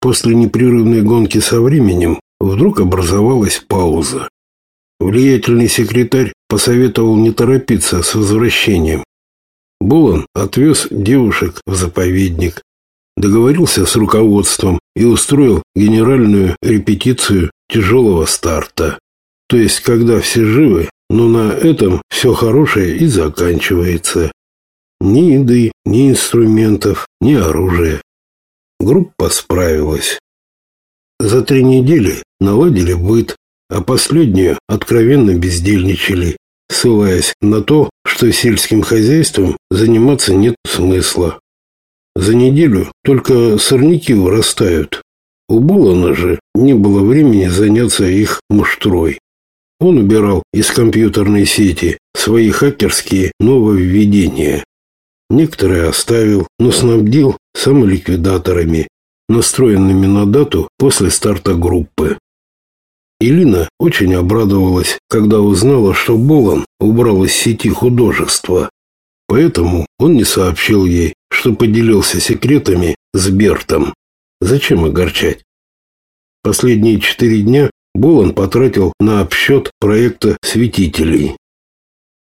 После непрерывной гонки со временем вдруг образовалась пауза. Влиятельный секретарь посоветовал не торопиться с возвращением. Булан отвез девушек в заповедник, договорился с руководством и устроил генеральную репетицию тяжелого старта. То есть, когда все живы, но на этом все хорошее и заканчивается. Ни еды, ни инструментов, ни оружия. Группа справилась. За три недели наладили быт, а последнюю откровенно бездельничали, ссылаясь на то, что сельским хозяйством заниматься нет смысла. За неделю только сорняки вырастают. У Булана же не было времени заняться их муштрой. Он убирал из компьютерной сети свои хакерские нововведения. Некоторые оставил, но снабдил самоликвидаторами, настроенными на дату после старта группы. Илина очень обрадовалась, когда узнала, что Болон убрал из сети художество. Поэтому он не сообщил ей, что поделился секретами с Бертом. Зачем огорчать? Последние четыре дня Болон потратил на обсчет проекта светителей.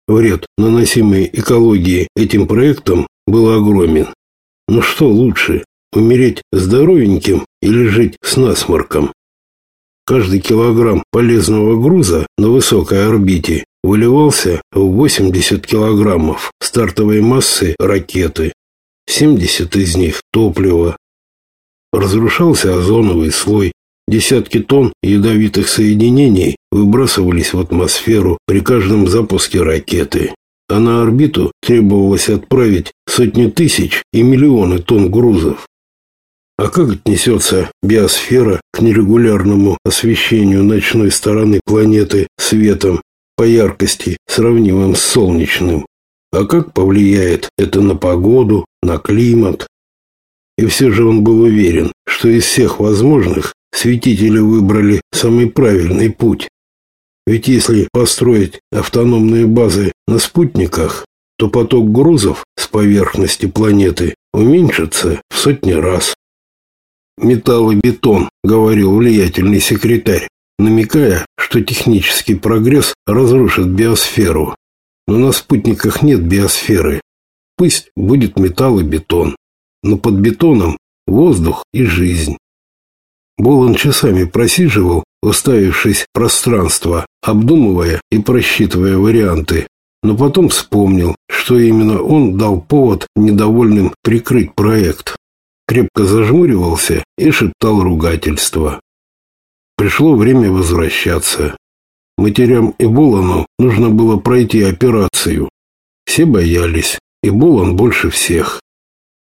Вред, наносимый экологии этим проектом, был огромен. Но что лучше, умереть здоровеньким или жить с насморком? Каждый килограмм полезного груза на высокой орбите выливался в 80 килограммов стартовой массы ракеты. 70 из них – топливо. Разрушался озоновый слой. Десятки тонн ядовитых соединений выбрасывались в атмосферу при каждом запуске ракеты. А на орбиту требовалось отправить сотни тысяч и миллионы тонн грузов. А как отнесется биосфера к нерегулярному освещению ночной стороны планеты светом по яркости, сравнимым с солнечным? А как повлияет это на погоду, на климат? И все же он был уверен, что из всех возможных светители выбрали самый правильный путь. Ведь если построить автономные базы на спутниках, то поток грузов с поверхности планеты уменьшится в сотни раз. «Металл и бетон», — говорил влиятельный секретарь, намекая, что технический прогресс разрушит биосферу. Но на спутниках нет биосферы. Пусть будет металл и бетон, но под бетоном воздух и жизнь. Болон часами просиживал, уставившись в пространство, обдумывая и просчитывая варианты, но потом вспомнил, что именно он дал повод недовольным прикрыть проект крепко зажмуривался и шептал ругательства. Пришло время возвращаться. Матерям и Болану нужно было пройти операцию. Все боялись, и Болан больше всех.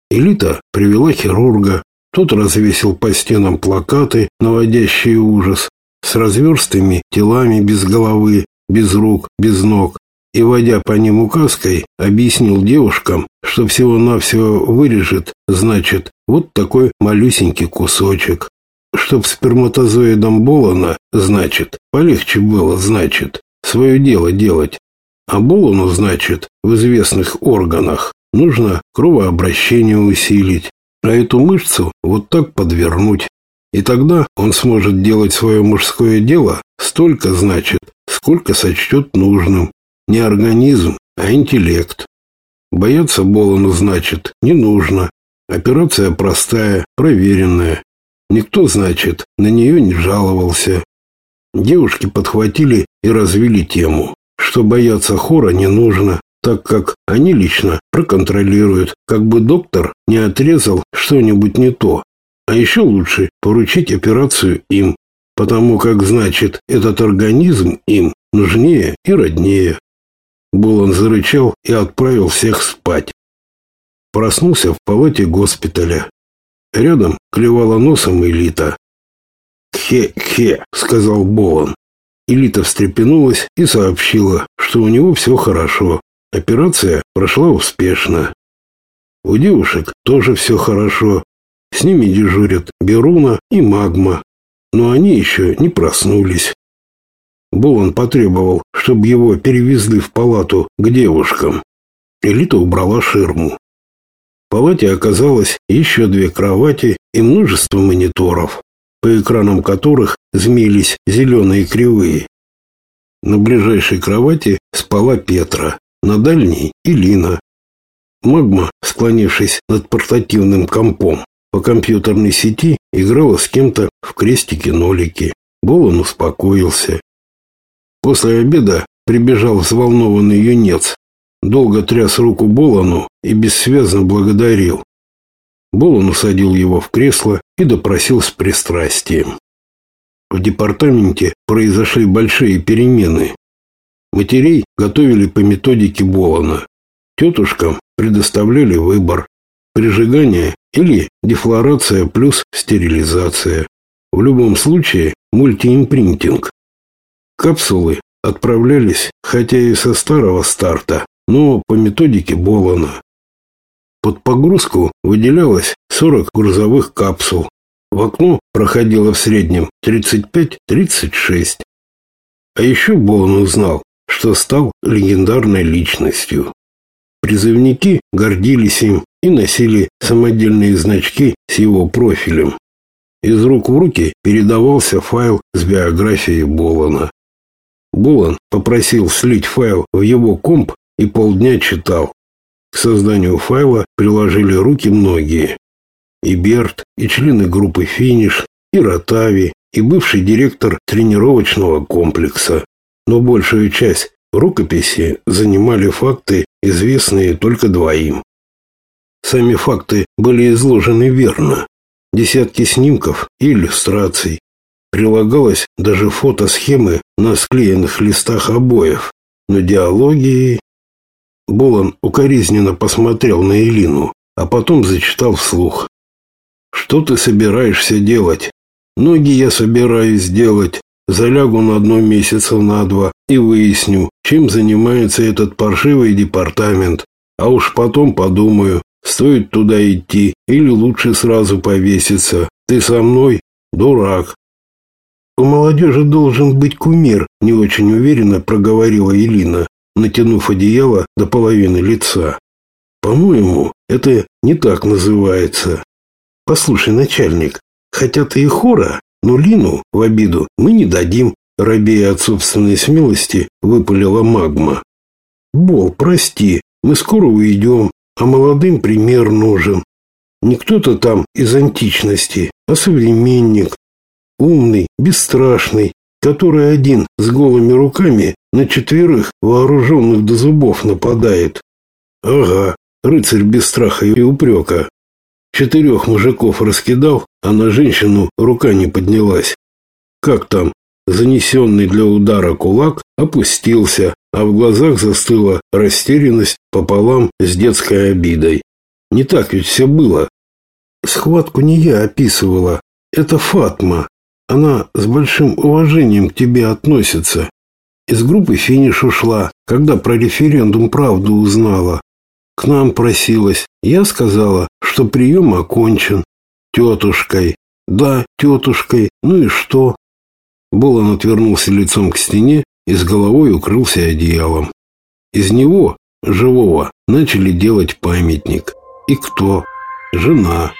Элита привела хирурга, тот развесил по стенам плакаты, наводящие ужас, с разверстыми телами без головы, без рук, без ног, и, водя по ним указкой, объяснил девушкам, что всего-навсего вырежет, значит, вот такой малюсенький кусочек. Чтоб сперматозоидом Болона, значит, полегче было, значит, свое дело делать. А Болону, значит, в известных органах нужно кровообращение усилить, а эту мышцу вот так подвернуть. И тогда он сможет делать свое мужское дело столько, значит, сколько сочтет нужным. Не организм, а интеллект. Бояться Болону, значит, не нужно. Операция простая, проверенная. Никто, значит, на нее не жаловался. Девушки подхватили и развили тему, что бояться хора не нужно, так как они лично проконтролируют, как бы доктор не отрезал что-нибудь не то. А еще лучше поручить операцию им, потому как, значит, этот организм им нужнее и роднее. Булан зарычал и отправил всех спать. Проснулся в палате госпиталя. Рядом клевала носом Элита. «Хе-хе», — сказал Болон. Элита встрепенулась и сообщила, что у него все хорошо. Операция прошла успешно. У девушек тоже все хорошо. С ними дежурят Беруна и Магма. Но они еще не проснулись. Болон потребовал, чтобы его перевезли в палату к девушкам. Элита убрала ширму. палате оказалось еще две кровати и множество мониторов, по экранам которых змеились зеленые кривые. На ближайшей кровати спала Петра, на дальней – Илина. Магма, склонившись над портативным компом, по компьютерной сети играла с кем-то в крестики-нолики. Болон успокоился. После обеда прибежал взволнованный юнец. Долго тряс руку Болону и бессвязно благодарил. Болон усадил его в кресло и допросил с пристрастием. В департаменте произошли большие перемены. Матерей готовили по методике Болона. Тетушкам предоставляли выбор – прижигание или дефлорация плюс стерилизация. В любом случае мультиимпринтинг. Капсулы отправлялись, хотя и со старого старта, но по методике Болона. Под погрузку выделялось 40 грузовых капсул, в окно проходило в среднем 35-36. А еще Боун узнал, что стал легендарной личностью. Призывники гордились им и носили самодельные значки с его профилем. Из рук в руки передавался файл с биографией Болана. Болан попросил слить файл в его комп и полдня читал. К созданию файла приложили руки многие и Берт, и члены группы «Финиш», и Ротави, и бывший директор тренировочного комплекса. Но большую часть рукописи занимали факты, известные только двоим. Сами факты были изложены верно. Десятки снимков и иллюстраций. Прилагалось даже фотосхемы на склеенных листах обоев. Но диалоги... Болон укоризненно посмотрел на Элину, а потом зачитал вслух. Что ты собираешься делать? Ноги я собираюсь сделать. Залягу на одно месяца на два и выясню, чем занимается этот паршивый департамент. А уж потом подумаю, стоит туда идти или лучше сразу повеситься. Ты со мной? Дурак. У молодежи должен быть кумир, не очень уверенно проговорила Элина, натянув одеяло до половины лица. По-моему, это не так называется. Послушай, начальник, хотя ты и хора, но Лину в обиду мы не дадим, рабея от собственной смелости, выпалила магма. Бол, прости, мы скоро уйдем, а молодым пример нужен. Не кто-то там из античности, а современник. Умный, бесстрашный, который один с голыми руками на четверых вооруженных до зубов нападает. Ага, рыцарь без страха и упрека. Четырех мужиков раскидал, а на женщину рука не поднялась. Как там? Занесенный для удара кулак опустился, а в глазах застыла растерянность пополам с детской обидой. Не так ведь все было. Схватку не я описывала. Это Фатма. Она с большим уважением к тебе относится. Из группы финиш ушла, когда про референдум правду узнала. К нам просилась. Я сказала, что прием окончен. Тетушкой. Да, тетушкой. Ну и что? Болон отвернулся лицом к стене и с головой укрылся одеялом. Из него, живого, начали делать памятник. И кто? Жена.